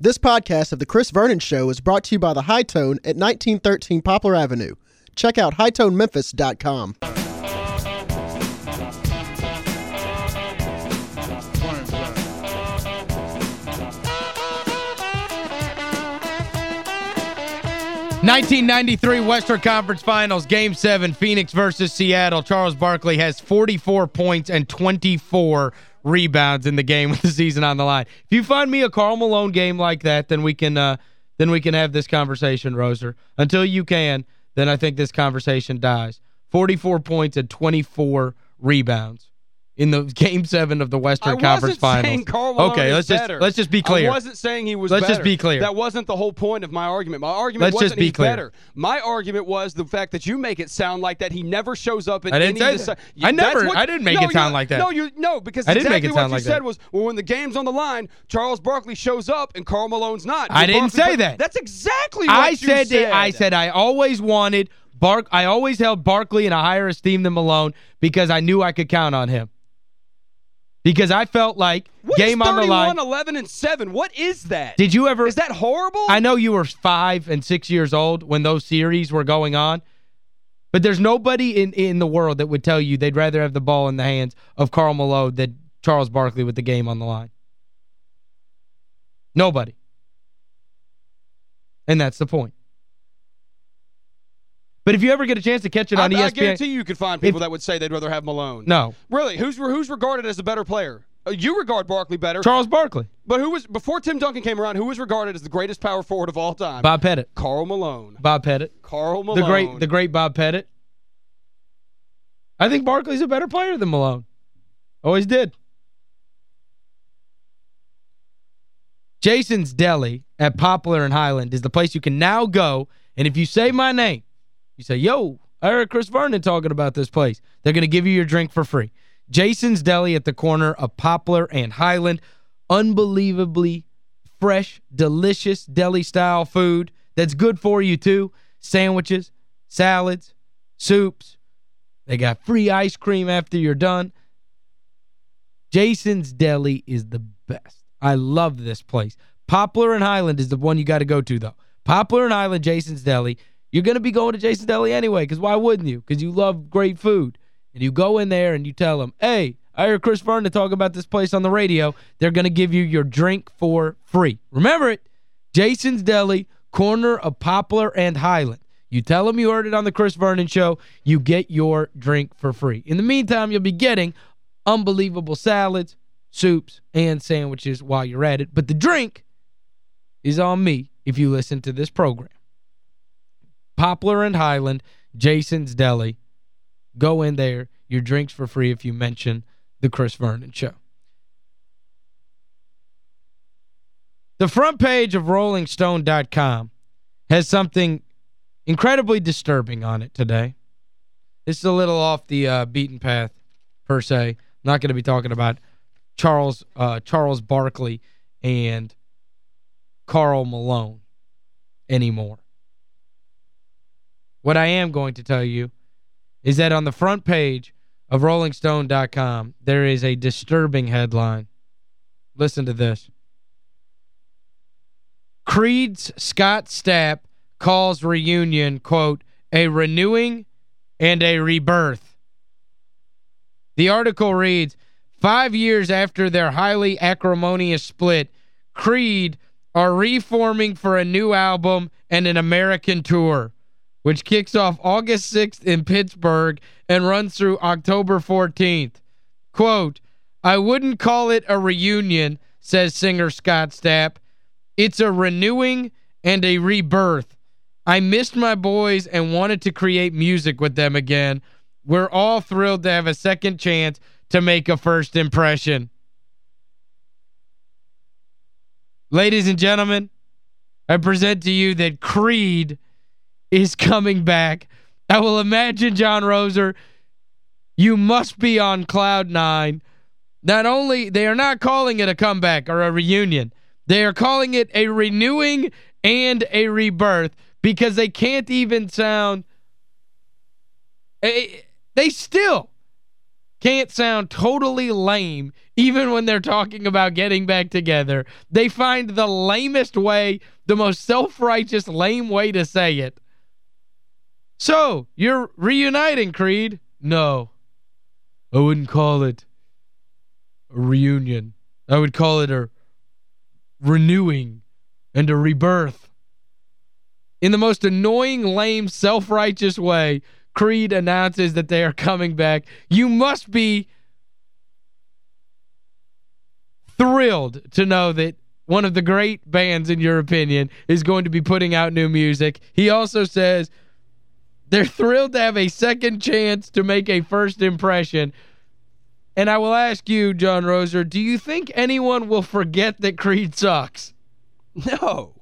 This podcast of The Chris Vernon Show is brought to you by The Hi-Tone at 1913 Poplar Avenue. Check out hightonememphis.com. Nineteen ninety three Western Conference Finals, Game 7, Phoenix versus Seattle. Charles Barkley has 44 points and 24 rebounds in the game with the season on the line. If you find me a Karl Malone game like that, then we can uh, then we can have this conversation, Roser. Until you can, then I think this conversation dies. 44 points and 24 rebounds in the game 7 of the Western Conference Finals. okay, let's just better. let's just be clear. I wasn't saying he was Let's better. just be clear. That wasn't the whole point of my argument. My argument Let's wasn't just be he's clear. better. My argument was the fact that you make it sound like that he never shows up in I didn't any say of the that. si- I never- what- I didn't make no, it sound you- like that. No, you no, because I didn't make exactly it what you like said that. was well when the game's on the line, Charles Barkley shows up and Karl Malone's not. I didn't Barkley- say that. That's exactly what I you said, that I said I always wanted Bark I always held Barkley in a higher esteem than Malone because I knew I could count on him. Because I felt like What game on the line. 31, 11 and 7? What is that? Did you ever Is that horrible? I know you were 5 and 6 years old when those series were going on. But there's nobody in in the world that would tell you they'd rather have the ball in the hands of Karl Malone than Charles Barkley with the game on the line. Nobody. And that's the point. But if you ever get a chance to catch it on I ESPN... I guarantee you could find people If- that would say they'd rather have Malone. No. Really, who's who's regarded as a better player? Uh, you regard Barkley better, Charles Barkley. but who was before Tim Duncan came around? Who was regarded as the greatest power forward of all time? Bob Pettit. Karl Malone. Bob Pettit. Karl Malone. The great the great Bob Pettit. I think Barkley's a better player than Malone. Always did. Jason's Deli at Poplar and Highland is the place you can now go, and if you say my name, you say, yo, I heard Chris Vernon talking about this place. They're going to give you your drink for free. Jason's Deli at the corner of Poplar and Highland. Unbelievably fresh, delicious deli-style food that's good for you, too. Sandwiches, salads, soups. They got free ice cream after you're done. Jason's Deli is the best. I love this place. Poplar and Highland is the one you got to go to, though. Poplar and Highland, Jason's Deli. You're going to be going to Jason's Deli anyway, because why wouldn't you? Because you love great food. And you go in there and you tell them, hey, I heard Chris Vernon talk about this place on the radio. They're going to give you your drink for free. Remember it, Jason's Deli, corner of Poplar and Highland. You tell them you heard it on the Chris Vernon Show, you get your drink for free. In the meantime, you'll be getting unbelievable salads, soups, and sandwiches while you're at it. But the drink is on me if you listen to this program. Poplar and Highland, Jason's Deli. Go in there. Your drink's for free if you mention the Chris Vernon Show. The front page of RollingStone.com has something incredibly disturbing on it today. This is a little off the uh, beaten path, per se. I'm not going to be talking about Charles uh, Charles Barkley and Karl Malone anymore. What I am going to tell you is that on the front page of RollingStone.com, there is a disturbing headline. Listen to this. Creed's Scott Stapp calls reunion, quote, a renewing and a rebirth. The article reads, Five years after their highly acrimonious split, Creed are reforming for a new album and an American tour, which kicks off August 6th in Pittsburgh and runs through October 14th. Quote, I wouldn't call it a reunion, says singer Scott Stapp. It's a renewing and a rebirth. I missed my boys and wanted to create music with them again. We're all thrilled to have a second chance to make a first impression. Ladies and gentlemen, I present to you that Creed is coming back. I will imagine, John Roser, you must be on cloud nine. Not only, they are not calling it a comeback or a reunion. They are calling it a renewing and a rebirth because they can't even sound... eh, They still can't sound totally lame even when they're talking about getting back together. They find the lamest way, the most self-righteous lame way to say it. So, you're reuniting, Creed? No. I wouldn't call it a reunion. I would call it a renewing and a rebirth. In the most annoying, lame, self-righteous way, Creed announces that they are coming back. You must be thrilled to know that one of the great bands, in your opinion, is going to be putting out new music. He also says they're thrilled to have a second chance to make a first impression. And I will ask you, John Roser, do you think anyone will forget that Creed sucks? No.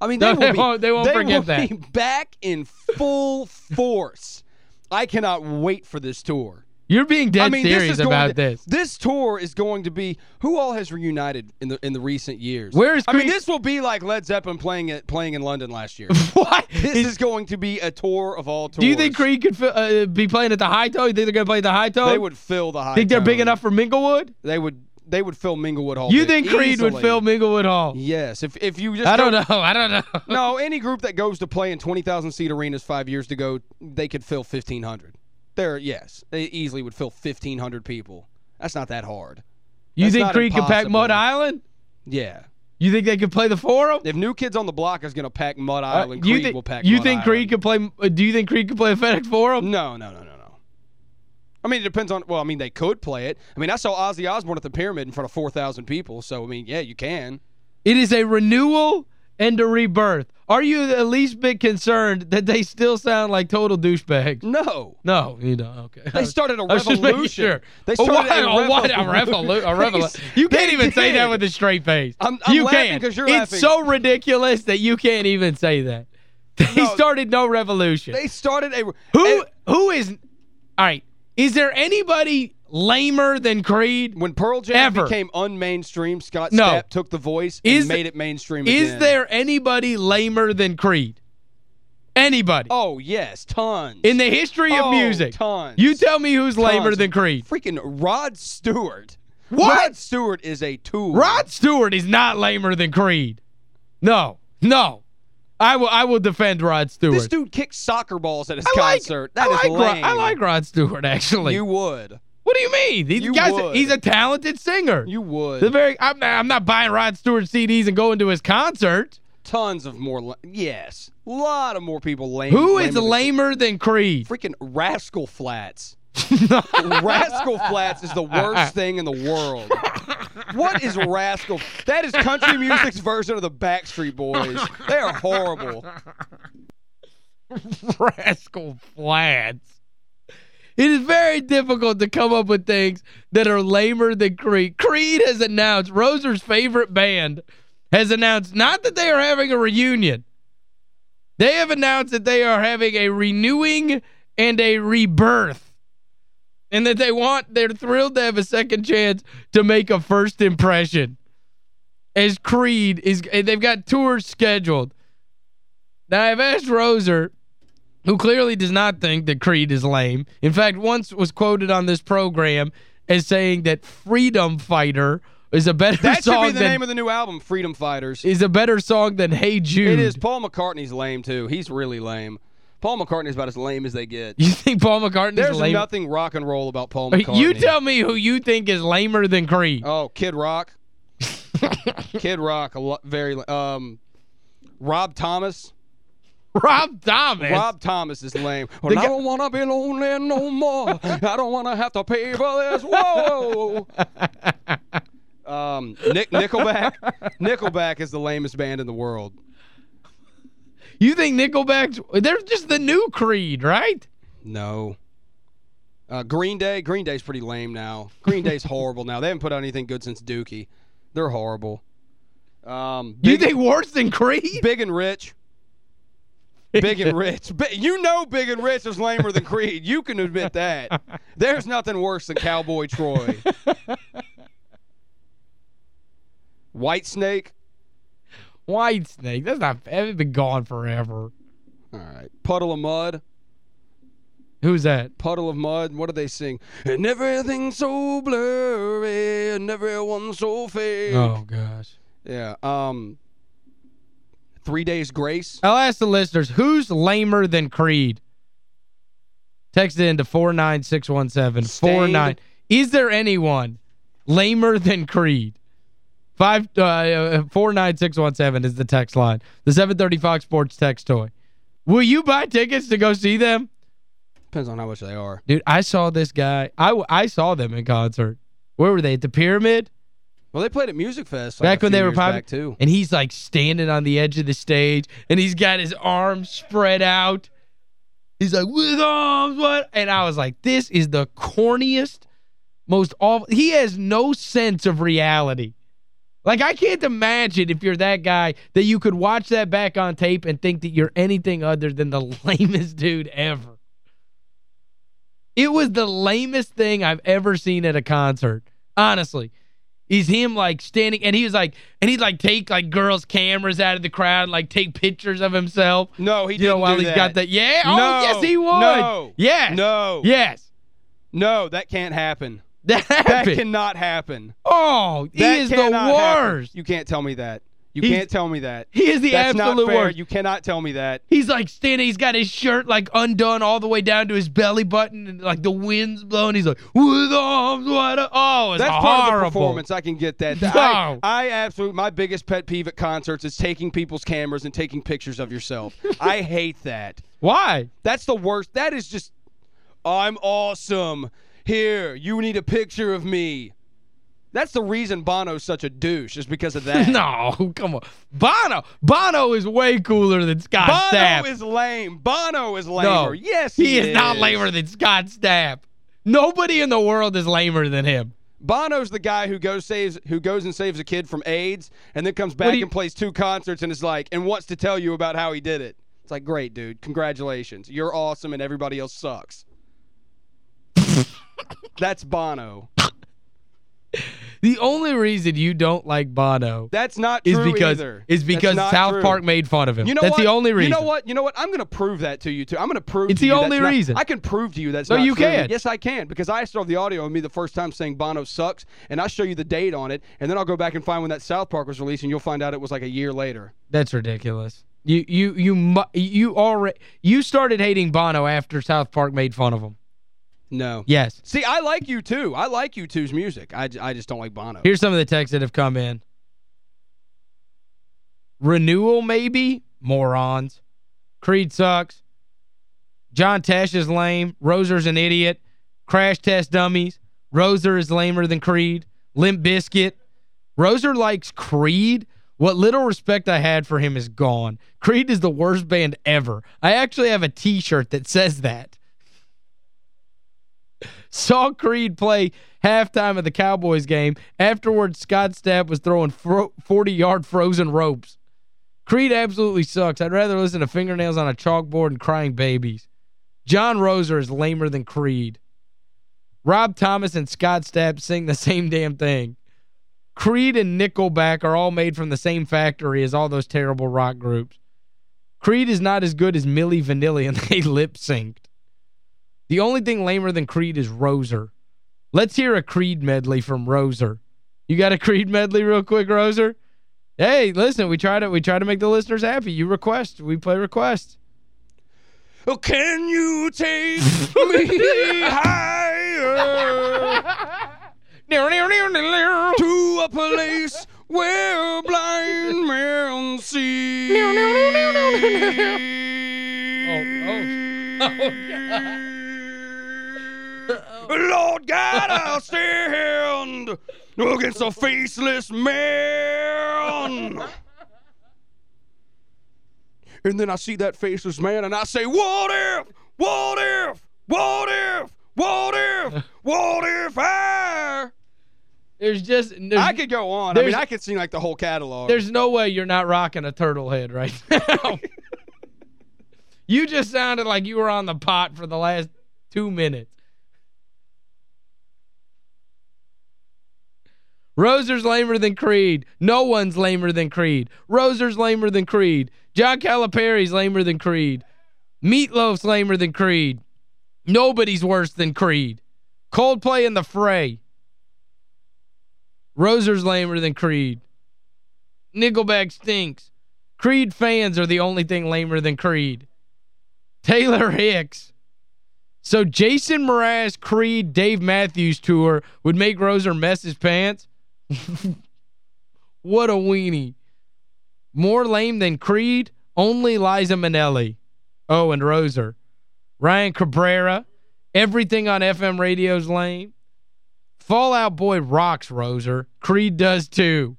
I mean, No, they, they will be, won't- they won't forget will that. be back in full force. I cannot wait for this tour. You're being dead I mean, serious this about to, this. This tour is going to be who all has reunited in the in the recent years. Where is I mean, this will be like Led Zeppelin playing it playing in London last year. what? this Is- is going to be a tour of all tours. do you think Creed could uh, be playing at the High Toe? You think they're going to play at the High Toe? They would fill the high. Think they're big enough for Minglewood? They would they would fill Minglewood Hall. You think Creed would fill Minglewood Hall? Yes, if if you just I don't know. I don't know. No, any group that goes to play in 20,000 seat arenas 5 years ago, they could fill 1500. There yes, they easily would fill 1500 people. That's not that hard. You That's think Creed could pack. Mud Island? Yeah. You think they could play the Forum? If New Kids on the Block is going to pack Mud Uh, Island, you Creed will pack You Mud think Creed could play uh, do you think Creed could play a FedEx Forum? No, no, no, no, no. I mean, it depends on well, I mean, they could play it. I mean, I saw Ozzy Osbourne at the Pyramid in front of 4,000 people, so I mean, yeah, you can. It is a renewal and a rebirth. Are you the least bit concerned that they still sound like total douchebags? No. No, you don't. Okay. They started a I was just making revolution. Sure. They started a? A revolution. revolu- a revolution. You can't even say that with a straight face. I'm- I'm you laughing can't. 'cause you're it's laughing. so ridiculous that you can't even say that. They No. started no revolution. They started a who a- who is All right. Is there anybody lamer than Creed? when Pearl Jam Ever. became unmainstream, Scott No. Stapp took the voice and Is- made it mainstream Is again. there anybody lamer than Creed? Anybody. Oh, yes, tons. In the history of Oh, music. tons. You tell me who's lamer than Creed. Freaking Rod Stewart. What? Rod Stewart is a tool. Rod Stewart is not lamer than Creed. No. No. I will I will defend Rod Stewart. This dude kicks soccer balls at his I like, concert. I That is like Rod- lame. I like Rod Stewart actually. You would. What do you mean? These You guys would. he's a talented singer. You would. The very I'm not, I'm not buying Rod Stewart CDs and going to his concert. Tons of more. Yes. A lot of more people lame. Who is lamer than- lamer than Creed? Freaking Rascal Flatts. Rascal Flatts is the worst thing in the world. What is Rascal? That is country music's version of the Backstreet Boys. They are horrible. Rascal Flatts. It is very difficult to come up with things that are lamer than Creed. Creed has announced, Roser's favorite band has announced not that they are having a reunion. They have announced that they are having a renewing and a rebirth. And that they want, they're thrilled to have a second chance to make a first impression. As Creed is, they've got tours scheduled. Now, I've asked Roser, who clearly does not think that Creed is lame. In fact, once was quoted on this program as saying that Freedom Fighter is a better That should song be the than name of the new album, Freedom Fighters. is a better song than Hey Jude. It is. Paul McCartney's lame, too. He's really lame. Paul McCartney's about as lame as they get. You think Paul McCartney There's lame? nothing rock and roll about Paul McCartney. You tell me who you think is lamer than Creed. Oh, Kid Rock. Kid Rock, a lot, very um, Rob Thomas. Rob Thomas. Rob Thomas is lame. Well, I don't want to be lonely no more. I don't want to have to pay for this. Whoa. um, Nick Nickelback. Nickelback is the lamest band in the world. You think Nickelback's they're just the new Creed, right? No. Uh, Green Day. Green Day's pretty lame now. Green Day's horrible now. They haven't put out anything good since Dookie. They're horrible. Um, You think worse than Creed? Big and Rich. Big and Rich. You know Big and Rich is lamer than Creed. You can admit that. There's nothing worse than Cowboy Troy. Whitesnake. White Snake. That's not they've been gone forever. All right. Puddle of Mudd. Who's that? Puddle of Mudd. What do they sing? And everything's so blurry and everyone's so fake. Oh, gosh. Yeah. Um, Three Days Grace. I'll ask the listeners, who's lamer than Creed? Text it into 49617. 49. Is there anyone lamer than Creed? Five uh, 49617 is the text line. The 730 Fox Sports text toy. Will you buy tickets to go see them? Depends on how much they are. Dude, I saw this guy. I, I saw them in concert. Where were they? At the Pyramid? Well, they played at Music Fest like back when they were popular too. And he's like standing on the edge of the stage and he's got his arms spread out. He's like, with arms, what? And I was like, this is the corniest, most awful. He has no sense of reality. Like, I can't imagine if you're that guy that you could watch that back on tape and think that you're anything other than the lamest dude ever. It was the lamest thing I've ever seen at a concert. Honestly is him like standing and he was like and he'd like take like girls cameras out of the crowd and like take pictures of himself. No he you know while he's that. got that. yeah oh, no, oh yes he would. No. Yes. No. Yes. No that can't happen. That that cannot happen. Oh he that is the worst happen. you can't tell me that you he's, can't tell me that. He is the That's absolute worst. You cannot tell me that. He's like standing, he's got his shirt like undone all the way down to his belly button and like the wind's blowing. He's like, with arms wide Oh, it's That's horrible. part of the performance. I can get that. No. I, I absolutely, my biggest pet peeve at concerts is taking people's cameras and taking pictures of yourself. I hate that. Why? That's the worst. That is just, I'm awesome. Here, you need a picture of me. That's the reason Bono's such a douche is because of that. no, come on. Bono. Bono is way cooler than Scott Bono Stapp. Bono is lame. Bono is lamer. No, yes, he, he is, is not lamer than Scott Stapp. Nobody in the world is lamer than him. Bono's the guy who goes saves who goes and saves a kid from AIDS and then comes back you, and plays two concerts and is like and wants to tell you about how he did it. It's like, great, dude. Congratulations. You're awesome and everybody else sucks. That's Bono. The only reason you don't like Bono That's not is because, either. Is because South true. Park made fun of him. You know that's what? the only reason. You know what? You know what? I'm going to prove that to you, too. I'm going to prove It's the only reason. Not, I can prove to you that's no, not you true. can. Yes, I can because I saw the audio of me the first time saying Bono sucks, and I'll show you the date on it, and then I'll go back and find when that South Park was released, and you'll find out it was like a year later. That's ridiculous. You you you you already you started hating Bono after South Park made fun of him. No. Yes. See, I like you too. I like you two's music. I, I just don't like Bono. Here's some of the texts that have come in. Renewal, maybe? Morons. Creed sucks. John Tesh is lame. Roser's an idiot. Crash Test Dummies. Roser is lamer than Creed. Limp Bizkit. Roser likes Creed. What little respect I had for him is gone. Creed is the worst band ever. I actually have a T-shirt that says that. Saw Creed play halftime of the Cowboys game. Afterwards, Scott Stapp was throwing 40-yard frozen ropes. Creed absolutely sucks. I'd rather listen to fingernails on a chalkboard and crying babies. John Roser is lamer than Creed. Rob Thomas and Scott Stapp sing the same damn thing. Creed and Nickelback are all made from the same factory as all those terrible rock groups. Creed is not as good as Milli Vanilli and they lip-synced. The only thing lamer than Creed is Roser. Let's hear a Creed medley from Roser. You got a Creed medley real quick, Roser? Hey, listen, we try to we try to make the listeners happy. You request, we play requests. Oh, can you take me higher to a place where blind men see? oh, oh, oh, God. Lord God, I'll stand against a faceless man. And then I see that faceless man and I say, what if, what if, what if, what if, what if I... There's just... There's, I could go on. I mean, I could sing like the whole catalog. There's no way you're not rocking a turtle head right now. you just sounded like you were on the pot for the last two minutes. Roser's lamer than Creed. No one's lamer than Creed. Roser's lamer than Creed. John Calipari's lamer than Creed. Meatloaf's lamer than Creed. Nobody's worse than Creed. Coldplay in the fray. Roser's lamer than Creed. Nickelback stinks. Creed fans are the only thing lamer than Creed. Taylor Hicks. So Jason Mraz, Creed, Dave Matthews tour would make Roser mess his pants? what a weenie. More lame than Creed? Only Liza Minnelli. Oh, and Roser. Ryan Cabrera. Everything on FM radio's lame. Fall Out Boy rocks, Roser. Creed does too.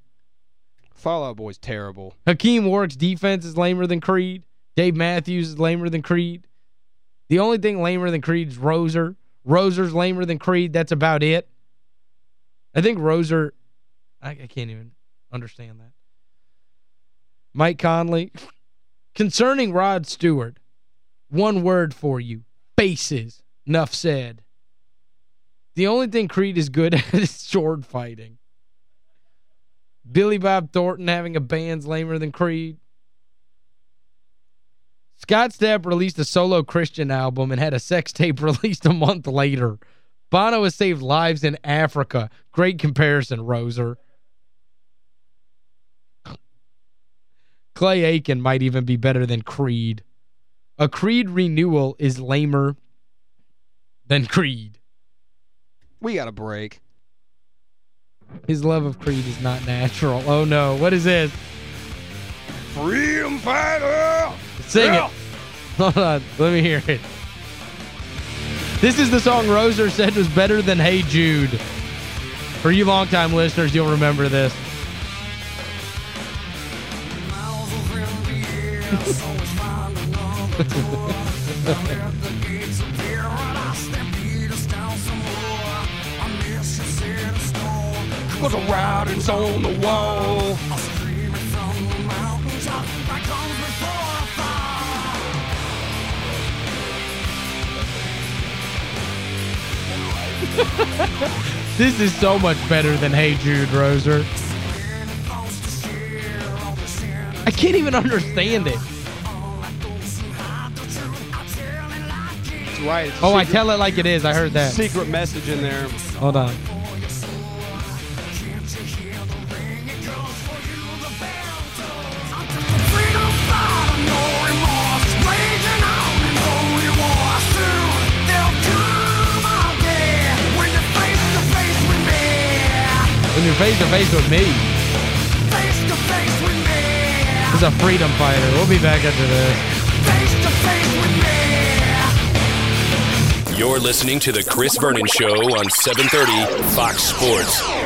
Fall Out Boy's terrible. Hakim Warrick's defense is lamer than Creed. Dave Matthews is lamer than Creed. The only thing lamer than Creed is Roser. Roser's lamer than Creed. That's about it. I think Roser, I, I can't even understand that. Mike Conley. Concerning Rod Stewart, one word for you. Faces. Enough said. The only thing Creed is good at is sword fighting. Billy Bob Thornton having a band's lamer than Creed. Scott Stapp released a solo Christian album and had a sex tape released a month later. Bono has saved lives in Africa. Great comparison, Roser. Clay Aiken might even be better than Creed. A Creed renewal is lamer than Creed. We got a break. His love of Creed is not natural. Oh, no. What is this? Freedom fighter! Sing yeah. it. Hold on. Let me hear it. This is the song Roser said was better than Hey Jude. For you longtime listeners, you'll remember this. Cause the writing's on the wall. this is so much better than Hey Jude, Roser. I can't even understand it. It's right. It's oh, secret, I tell it like it is. I heard that. Secret message in there. Hold on. When you're face to face with me. Is a freedom fighter. We'll be back after this. You're listening to The Chris Vernon Show on 730 Fox Sports.